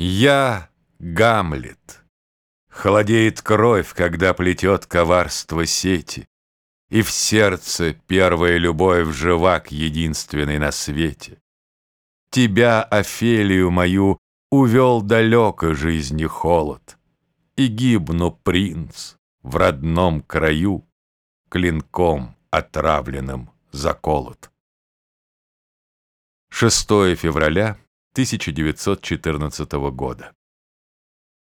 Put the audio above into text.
Я Гамлет. Холодеет кровь, когда плетет коварство сети, И в сердце первая любовь живак единственный на свете. Тебя, Офелию мою, увел далеко жизни холод, И гибну, принц, в родном краю, Клинком отравленным заколот. 6 февраля 1914 года.